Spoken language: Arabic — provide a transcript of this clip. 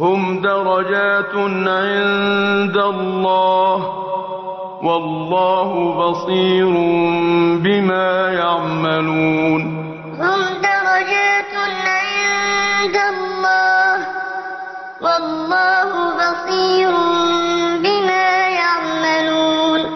هم درجات عند الله والله بصير بما يعملون. هم درجات عند الله والله بصير